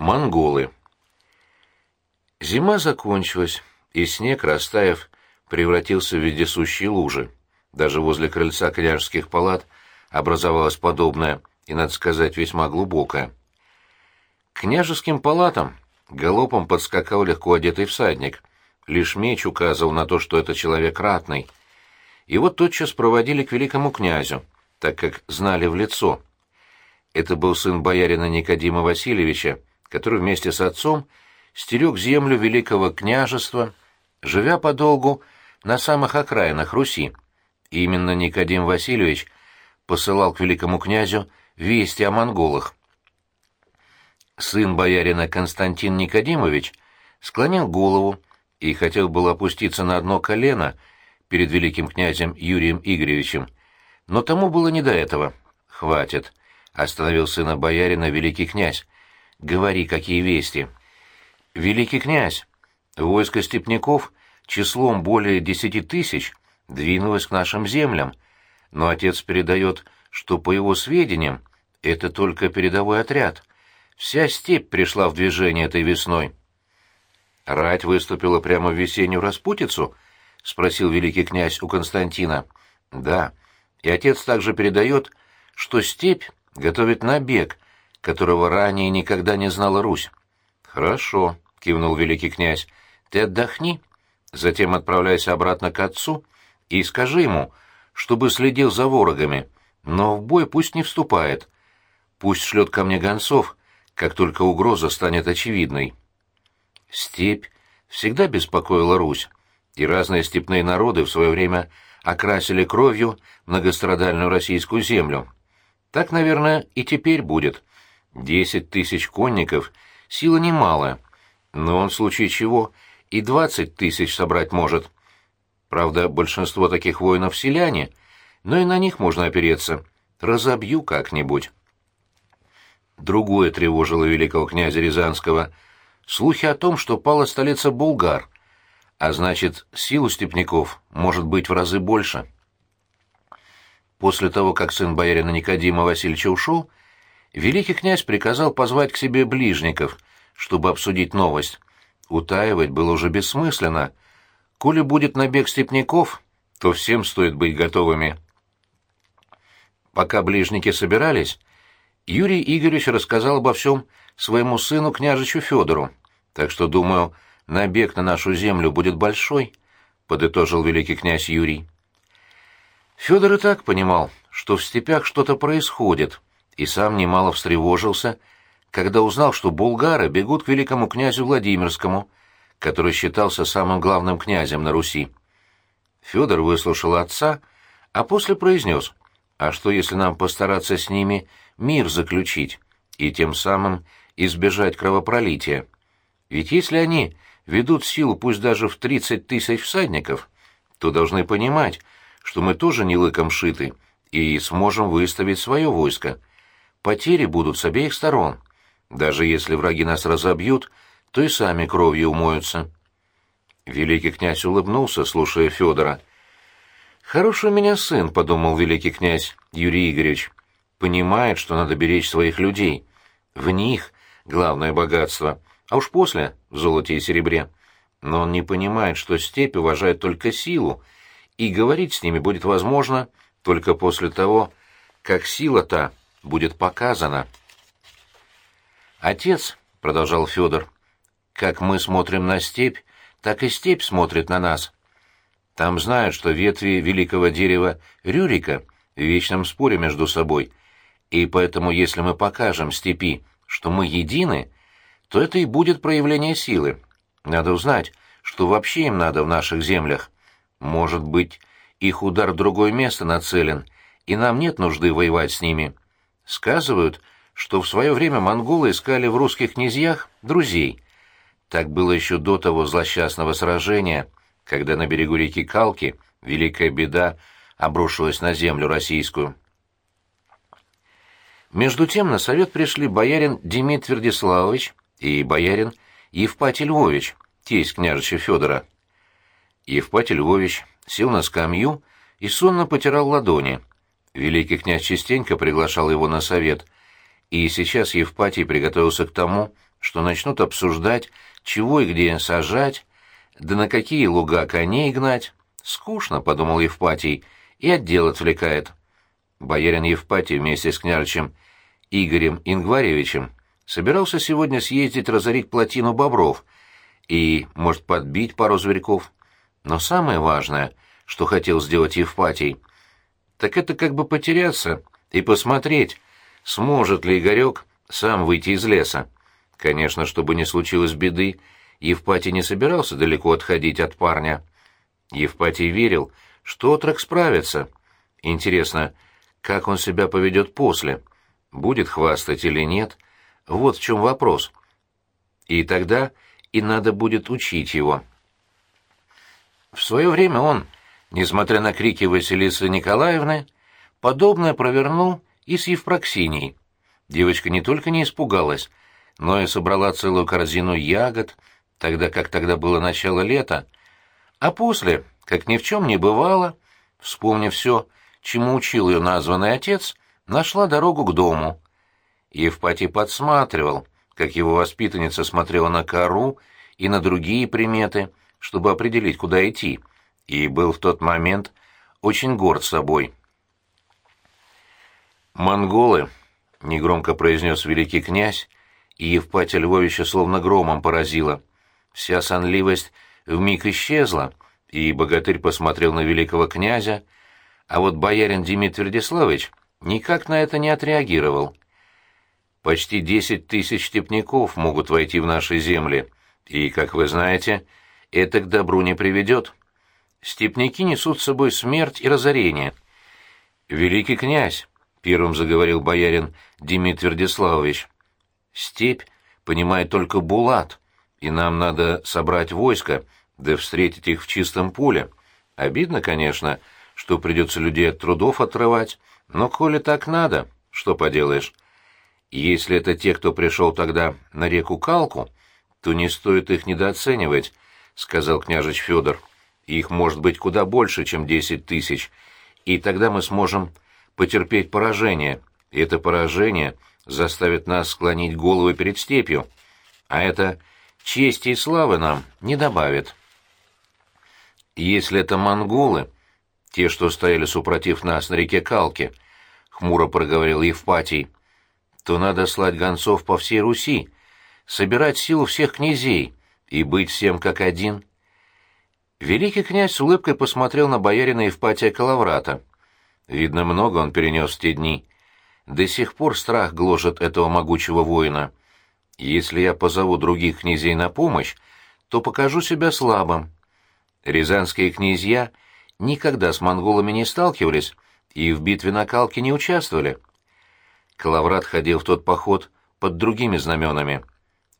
Монголы. Зима закончилась, и снег, растаяв, превратился в вездесущие лужи. Даже возле крыльца княжеских палат образовалась подобная, и, надо сказать, весьма глубокая. К княжеским палатам галопом подскакал легко одетый всадник. Лишь меч указывал на то, что это человек ратный. Его тотчас проводили к великому князю, так как знали в лицо. Это был сын боярина Никодима Васильевича, который вместе с отцом стерег землю великого княжества, живя подолгу на самых окраинах Руси. И именно Никодим Васильевич посылал к великому князю вести о монголах. Сын боярина Константин Никодимович склонил голову и хотел было опуститься на одно колено перед великим князем Юрием Игоревичем, но тому было не до этого. «Хватит», — остановил сына боярина великий князь, Говори, какие вести. Великий князь, войско степняков числом более десяти тысяч двинулось к нашим землям, но отец передает, что, по его сведениям, это только передовой отряд. Вся степь пришла в движение этой весной. «Рать выступила прямо в весеннюю распутицу?» — спросил великий князь у Константина. «Да. И отец также передает, что степь готовит набег которого ранее никогда не знала Русь. «Хорошо», — кивнул великий князь, — «ты отдохни, затем отправляйся обратно к отцу и скажи ему, чтобы следил за ворогами, но в бой пусть не вступает. Пусть шлет ко мне гонцов, как только угроза станет очевидной». Степь всегда беспокоила Русь, и разные степные народы в свое время окрасили кровью многострадальную российскую землю. Так, наверное, и теперь будет. Десять тысяч конников — сила немалая, но он в случае чего и двадцать тысяч собрать может. Правда, большинство таких воинов — селяне, но и на них можно опереться. Разобью как-нибудь. Другое тревожило великого князя Рязанского — слухи о том, что пала столица Булгар, а значит, сил степняков может быть в разы больше. После того, как сын боярина Никодима Васильевича ушел, великий князь приказал позвать к себе ближников, чтобы обсудить новость. Утаивать было уже бессмысленно. Коли будет набег степняков, то всем стоит быть готовыми. Пока ближники собирались, Юрий Игоревич рассказал обо всем своему сыну княжичу Федору, так что, думаю, набег на нашу землю будет большой, — подытожил великий князь Юрий. Федор и так понимал, что в степях что-то происходит, и сам немало встревожился, когда узнал, что булгары бегут к великому князю Владимирскому, который считался самым главным князем на Руси. Федор выслушал отца, а после произнес, а что если нам постараться с ними мир заключить и тем самым избежать кровопролития? Ведь если они ведут силу пусть даже в тридцать тысяч всадников, то должны понимать, что мы тоже не лыком шиты и сможем выставить свое войско. Потери будут с обеих сторон. Даже если враги нас разобьют, то и сами кровью умоются. Великий князь улыбнулся, слушая Федора. «Хороший у меня сын», — подумал великий князь Юрий Игоревич. «Понимает, что надо беречь своих людей. В них главное богатство, а уж после — в золоте и серебре. Но он не понимает, что степь уважает только силу, и говорить с ними будет возможно только после того, как сила та будет показано. «Отец», — продолжал Федор, — «как мы смотрим на степь, так и степь смотрит на нас. Там знают, что ветви великого дерева Рюрика в вечном споре между собой, и поэтому если мы покажем степи, что мы едины, то это и будет проявление силы. Надо узнать, что вообще им надо в наших землях. Может быть, их удар в другое место нацелен, и нам нет нужды воевать с ними». Сказывают, что в свое время монголы искали в русских князьях друзей. Так было еще до того злосчастного сражения, когда на берегу реки Калки великая беда обрушилась на землю российскую. Между тем на совет пришли боярин Демид Твердиславович и боярин Евпатий Львович, тесть княжича Федора. Евпатий Львович сел на скамью и сонно потирал ладони — Великий князь частенько приглашал его на совет, и сейчас Евпатий приготовился к тому, что начнут обсуждать, чего и где сажать, да на какие луга коней гнать. Скучно, — подумал Евпатий, — и отдел отвлекает. Боярин Евпатий вместе с княжичем Игорем Ингваревичем собирался сегодня съездить разорить плотину бобров и, может, подбить пару зверьков. Но самое важное, что хотел сделать Евпатий, так это как бы потеряться и посмотреть, сможет ли Игорек сам выйти из леса. Конечно, чтобы не случилось беды, Евпатий не собирался далеко отходить от парня. Евпатий верил, что отрок справится. Интересно, как он себя поведет после? Будет хвастать или нет? Вот в чем вопрос. И тогда и надо будет учить его. В свое время он, несмотря на крики Василисы Николаевны, подобное провернул и с Евпроксинией. Девочка не только не испугалась, но и собрала целую корзину ягод, тогда как тогда было начало лета, а после, как ни в чем не бывало, вспомнив все, чему учил ее названный отец, нашла дорогу к дому. Евпатий подсматривал, как его воспитанница смотрела на кору и на другие приметы, чтобы определить, куда идти, и был в тот момент очень горд собой. «Монголы», — негромко произнес великий князь, и Евпатия Львовича словно громом поразила. Вся сонливость вмиг исчезла, и богатырь посмотрел на великого князя, а вот боярин Демид Твердиславович никак на это не отреагировал. Почти десять тысяч степняков могут войти в наши земли, и, как вы знаете, это к добру не приведет. Степняки несут с собой смерть и разорение. «Великий князь», — первым заговорил боярин Демид Твердиславович, — «степь понимает только Булат, и нам надо собрать войско, да встретить их в чистом поле. Обидно, конечно, что придется людей от трудов отрывать, но коли так надо, что поделаешь. Если это те, кто пришел тогда на реку Калку, то не стоит их недооценивать, — сказал княжич Федор. Их может быть куда больше, чем десять тысяч, и тогда мы сможем потерпеть поражение, и это поражение заставит нас склонить головы перед степью, а это чести и славы нам не добавит. Если это монголы, те, что стояли супротив нас на реке Калки, — хмуро проговорил Евпатий, — то надо слать гонцов по всей Руси, собирать силу всех князей и быть всем как один. Великий князь с улыбкой посмотрел на боярина Евпатия Калаврата. Видно, много он перенес в те дни. До сих пор страх гложет этого могучего воина. Если я позову других князей на помощь, то покажу себя слабым. Рязанские князья никогда с монголами не сталкивались и в битве на Калке не участвовали. Калаврат ходил в тот поход под другими знаменами.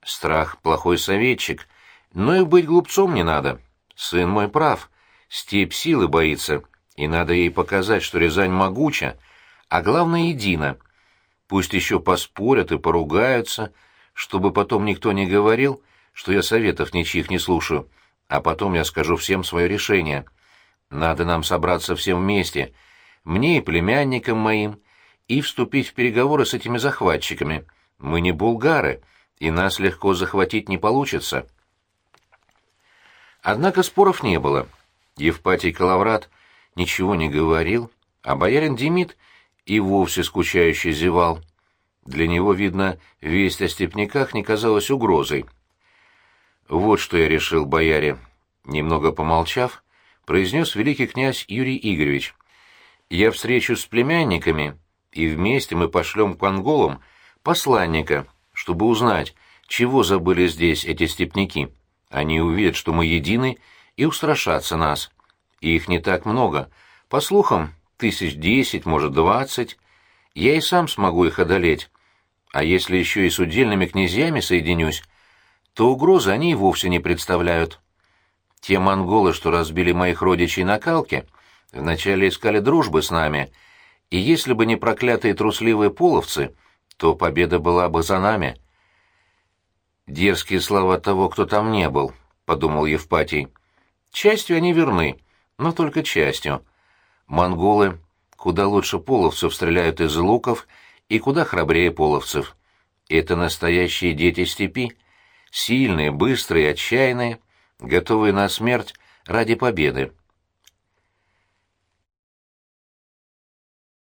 Страх — плохой советчик, но и быть глупцом не надо. Сын мой прав, степь силы боится, и надо ей показать, что Рязань могуча, а главное — едина. Пусть еще поспорят и поругаются, чтобы потом никто не говорил, что я советов ничьих не слушаю, а потом я скажу всем свое решение. Надо нам собраться всем вместе, мне и племянникам моим, и вступить в переговоры с этими захватчиками. Мы не булгары, и нас легко захватить не получится. Однако споров не было. Евпатий Калаврат ничего не говорил, а боярин Демид и вовсе скучающе зевал. Для него, видно, весть о степняках не казалась угрозой. «Вот что я решил, бояре», — немного помолчав, произнес великий князь Юрий Игоревич. «Я встречусь с племянниками и вместе мы пошлем к анголам посланника, чтобы узнать, чего забыли здесь эти степняки. Они увидят, что мы едины, и устрашатся нас. И их не так много. По слухам, тысяч десять, может, двадцать. Я и сам смогу их одолеть. А если еще и с удельными князьями соединюсь, то угрозы они и вовсе не представляют. Те монголы, что разбили моих родичей на Калке, вначале искали дружбы с нами — и если бы не проклятые трусливые половцы, то победа была бы за нами. «Дерзкие слова того, кто там не был», — подумал Евпатий. «Частью они верны, но только частью. Монголы куда лучше половцев стреляют из луков и куда храбрее половцев. Это настоящие дети степи, сильные, быстрые, отчаянные, готовые на смерть ради победы.